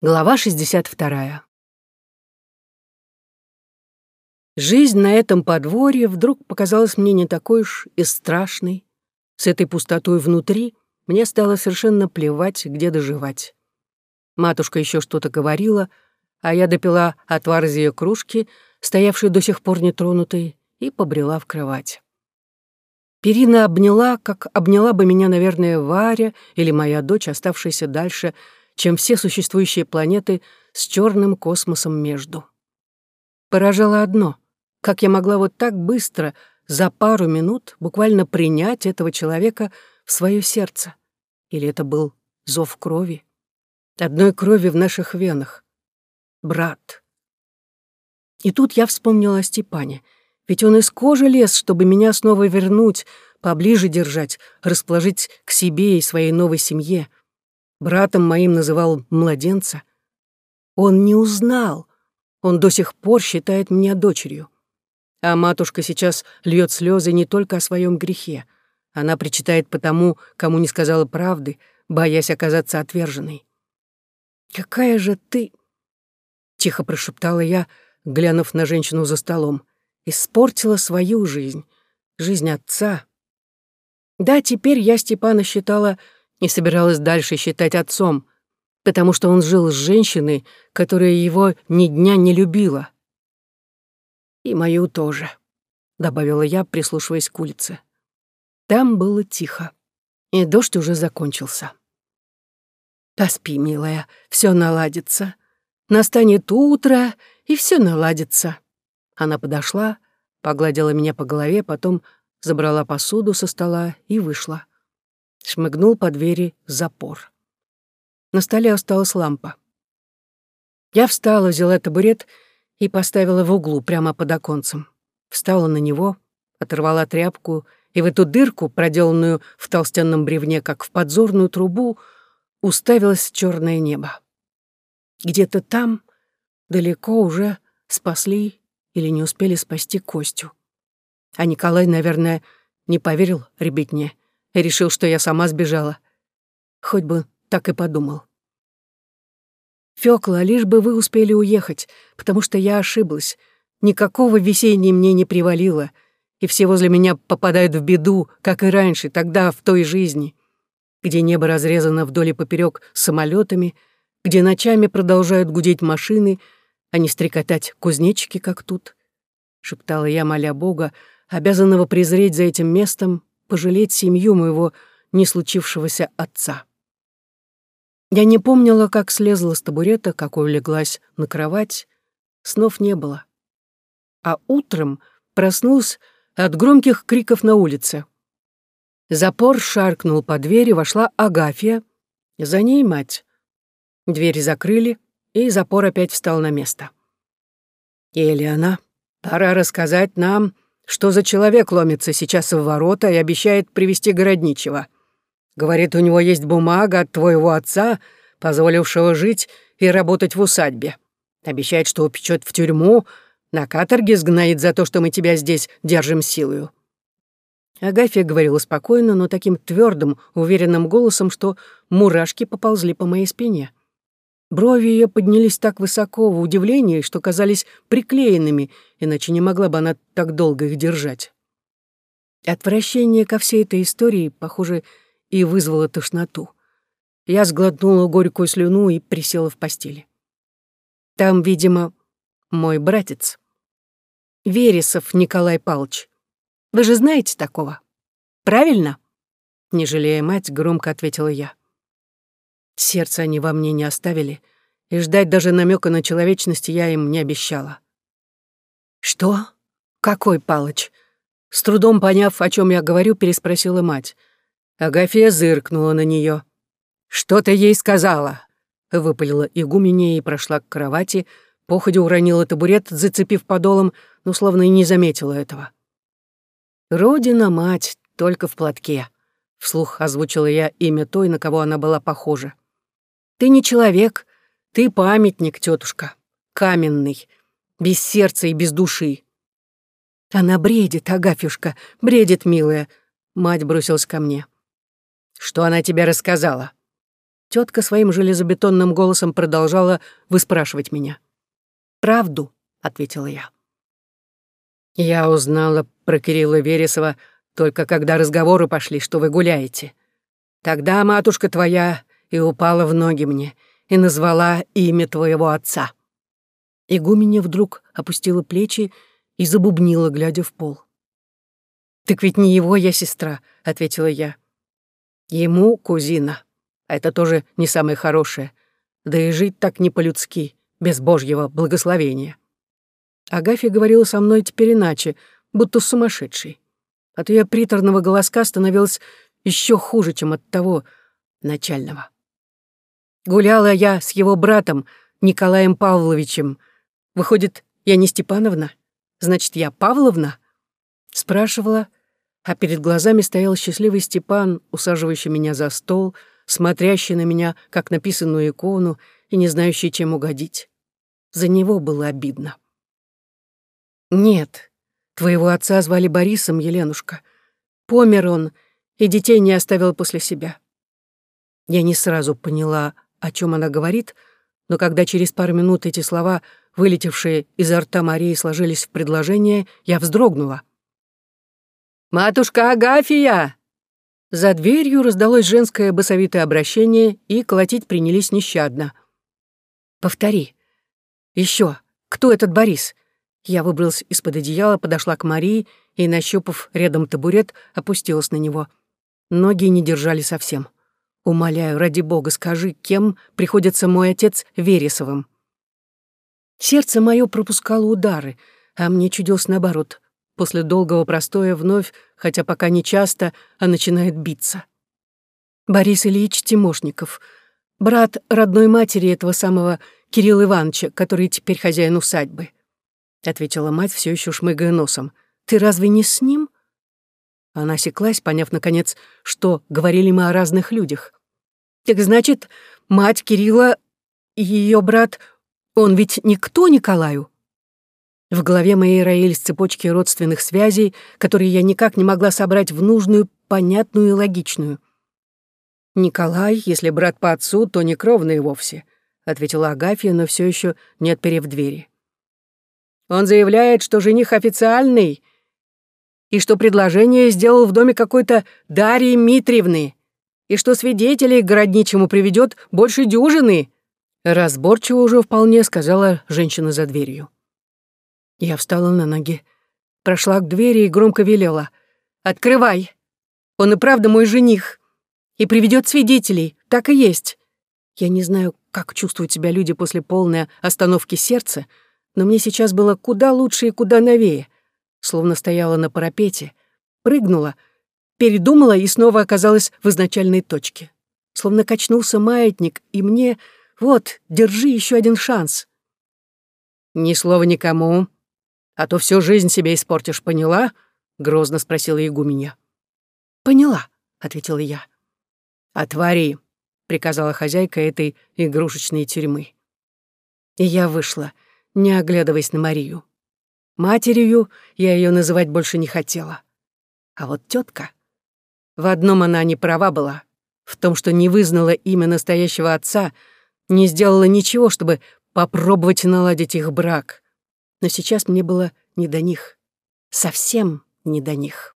Глава 62. Жизнь на этом подворье вдруг показалась мне не такой уж и страшной. С этой пустотой внутри мне стало совершенно плевать, где доживать. Матушка еще что-то говорила, а я допила отвар из ее кружки, стоявшей до сих пор нетронутой, и побрела в кровать. Перина обняла, как обняла бы меня, наверное, Варя или моя дочь, оставшаяся дальше — чем все существующие планеты с черным космосом между. Поражало одно — как я могла вот так быстро, за пару минут, буквально принять этого человека в свое сердце? Или это был зов крови? Одной крови в наших венах. Брат. И тут я вспомнила о Степане. Ведь он из кожи лез, чтобы меня снова вернуть, поближе держать, расположить к себе и своей новой семье. Братом моим называл младенца. Он не узнал. Он до сих пор считает меня дочерью. А матушка сейчас льет слезы не только о своем грехе. Она причитает потому, кому не сказала правды, боясь оказаться отверженной. «Какая же ты...» — тихо прошептала я, глянув на женщину за столом. «Испортила свою жизнь, жизнь отца». Да, теперь я Степана считала не собиралась дальше считать отцом, потому что он жил с женщиной, которая его ни дня не любила. «И мою тоже», — добавила я, прислушиваясь к улице. Там было тихо, и дождь уже закончился. «Поспи, милая, все наладится. Настанет утро, и все наладится». Она подошла, погладила меня по голове, потом забрала посуду со стола и вышла шмыгнул по двери запор. На столе осталась лампа. Я встала, взяла табурет и поставила в углу, прямо под оконцем. Встала на него, оторвала тряпку, и в эту дырку, проделанную в толстенном бревне, как в подзорную трубу, уставилось черное небо. Где-то там, далеко уже спасли или не успели спасти Костю. А Николай, наверное, не поверил ребятне решил, что я сама сбежала. Хоть бы так и подумал. Фёкла, лишь бы вы успели уехать, потому что я ошиблась. Никакого весенней мне не привалило, и все возле меня попадают в беду, как и раньше, тогда, в той жизни, где небо разрезано вдоль и поперёк самолётами, где ночами продолжают гудеть машины, а не стрекотать кузнечики, как тут. Шептала я, моля Бога, обязанного презреть за этим местом пожалеть семью моего не случившегося отца. Я не помнила, как слезла с табурета, как улеглась на кровать. Снов не было. А утром проснулась от громких криков на улице. Запор шаркнул по двери, вошла Агафья. За ней мать. Двери закрыли, и запор опять встал на место. «Елена, пора рассказать нам, что за человек ломится сейчас в ворота и обещает привести городничего. Говорит, у него есть бумага от твоего отца, позволившего жить и работать в усадьбе. Обещает, что упечет в тюрьму, на каторге сгноит за то, что мы тебя здесь держим силою». Агафья говорила спокойно, но таким твердым, уверенным голосом, что мурашки поползли по моей спине. Брови ее поднялись так высоко в удивлении, что казались приклеенными, иначе не могла бы она так долго их держать. Отвращение ко всей этой истории, похоже, и вызвало тошноту. Я сглотнула горькую слюну и присела в постели. Там, видимо, мой братец. Вересов Николай Павлович. Вы же знаете такого? Правильно? Не жалея мать, громко ответила я. Сердце они во мне не оставили, и ждать даже намека на человечность я им не обещала. «Что? Какой Палыч?» С трудом поняв, о чем я говорю, переспросила мать. Агафья зыркнула на нее. «Что ты ей сказала?» Выпалила игуменя и прошла к кровати, походя уронила табурет, зацепив подолом, но словно и не заметила этого. «Родина, мать, только в платке», — вслух озвучила я имя той, на кого она была похожа. Ты не человек, ты памятник, тетушка, каменный, без сердца и без души. Она бредит, Агафюшка, бредит, милая. Мать бросилась ко мне. Что она тебе рассказала? Тетка своим железобетонным голосом продолжала выспрашивать меня. «Правду», — ответила я. Я узнала про Кирилла Вересова только когда разговоры пошли, что вы гуляете. Тогда матушка твоя и упала в ноги мне и назвала имя твоего отца. Игуменя вдруг опустила плечи и забубнила, глядя в пол. «Так ведь не его я сестра», — ответила я. «Ему кузина. А это тоже не самое хорошее. Да и жить так не по-людски, без божьего благословения». Агафья говорила со мной теперь иначе, будто сумасшедший. От ее приторного голоска становилось еще хуже, чем от того начального. Гуляла я с его братом, Николаем Павловичем. Выходит, я не Степановна? Значит, я Павловна? Спрашивала, а перед глазами стоял счастливый Степан, усаживающий меня за стол, смотрящий на меня, как написанную икону, и не знающий, чем угодить. За него было обидно. «Нет, твоего отца звали Борисом, Еленушка. Помер он, и детей не оставил после себя». Я не сразу поняла, о чем она говорит, но когда через пару минут эти слова, вылетевшие изо рта Марии, сложились в предложение, я вздрогнула. «Матушка Агафия!» За дверью раздалось женское басовитое обращение, и колотить принялись нещадно. «Повтори. Еще. Кто этот Борис?» Я выбралась из-под одеяла, подошла к Марии и, нащупав рядом табурет, опустилась на него. Ноги не держали совсем. «Умоляю, ради бога, скажи, кем приходится мой отец Вересовым?» Сердце мое пропускало удары, а мне чудилось наоборот после долгого простоя вновь, хотя пока не часто, а начинает биться. Борис Ильич Тимошников, брат родной матери этого самого Кирилла Ивановича, который теперь хозяин усадьбы, ответила мать, все еще шмыгая носом. Ты разве не с ним? Она осеклась, поняв, наконец, что говорили мы о разных людях. Так значит, мать Кирилла и ее брат, он ведь никто Николаю? В голове моей роились цепочки родственных связей, которые я никак не могла собрать в нужную, понятную и логичную. «Николай, если брат по отцу, то не кровный вовсе», — ответила Агафья, но все еще не отперев двери. «Он заявляет, что жених официальный и что предложение сделал в доме какой-то Дарьи Митриевны, и что свидетелей к городничему приведет больше дюжины», разборчиво уже вполне сказала женщина за дверью. Я встала на ноги, прошла к двери и громко велела. «Открывай! Он и правда мой жених. И приведет свидетелей, так и есть. Я не знаю, как чувствуют себя люди после полной остановки сердца, но мне сейчас было куда лучше и куда новее. Словно стояла на парапете, прыгнула, передумала и снова оказалась в изначальной точке. Словно качнулся маятник, и мне... Вот, держи еще один шанс. «Ни слова никому», а то всю жизнь себе испортишь, поняла?» — грозно спросила игуменья. «Поняла», — ответила я. «Отвори», — приказала хозяйка этой игрушечной тюрьмы. И я вышла, не оглядываясь на Марию. Матерью я ее называть больше не хотела. А вот тетка. В одном она не права была, в том, что не вызнала имя настоящего отца, не сделала ничего, чтобы попробовать наладить их брак — но сейчас мне было не до них. Совсем не до них.